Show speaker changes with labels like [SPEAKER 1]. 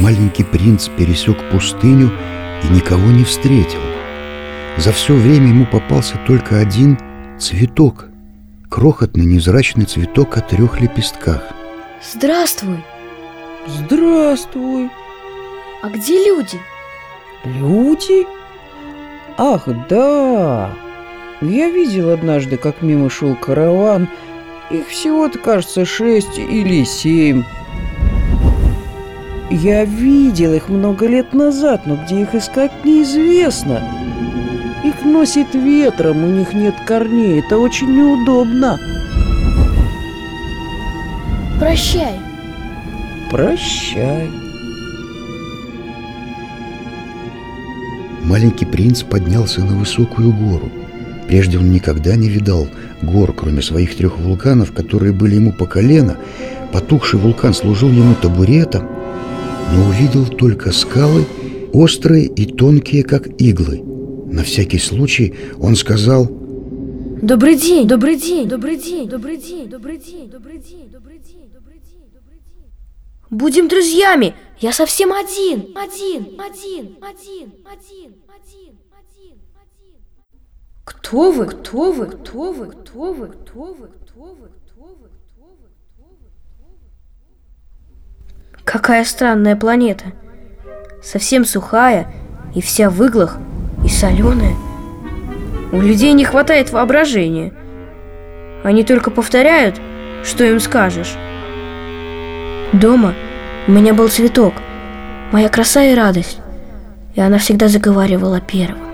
[SPEAKER 1] Маленький принц пересек пустыню и никого не встретил. За все время ему попался только один цветок. Крохотный невзрачный цветок о трех лепестках.
[SPEAKER 2] Здравствуй!
[SPEAKER 3] Здравствуй!
[SPEAKER 2] А где люди?
[SPEAKER 3] Люди? Ах, да! Я видел однажды, как мимо шел караван. Их всего-то, кажется, шесть или семь. Я видел их много лет назад, но где их искать неизвестно. Их носит ветром, у них нет корней. Это очень неудобно.
[SPEAKER 2] Прощай.
[SPEAKER 3] Прощай.
[SPEAKER 1] Маленький принц поднялся на высокую гору. Прежде он никогда не видал гор, кроме своих трех вулканов, которые были ему по колено. Потухший вулкан служил ему табуретом, но увидел только скалы, острые и тонкие, как иглы. На всякий случай он сказал
[SPEAKER 2] Добрый день, добрый день, добрый день, добрый день, добрый день, добрый день, добрый день, добрый день, добрый день. Будем друзьями, я совсем один, один, один, один, один, один. Кто вы? Кто вы? Кто вы? Кто вы? Кто вы? Кто вы? Кто вы? Кто вы? Кто вы? Какая странная планета. Совсем сухая и вся в иглах и соленая. У людей не хватает воображения. Они только повторяют, что им скажешь. Дома у меня был цветок, моя краса и радость, и она всегда заговаривала первым.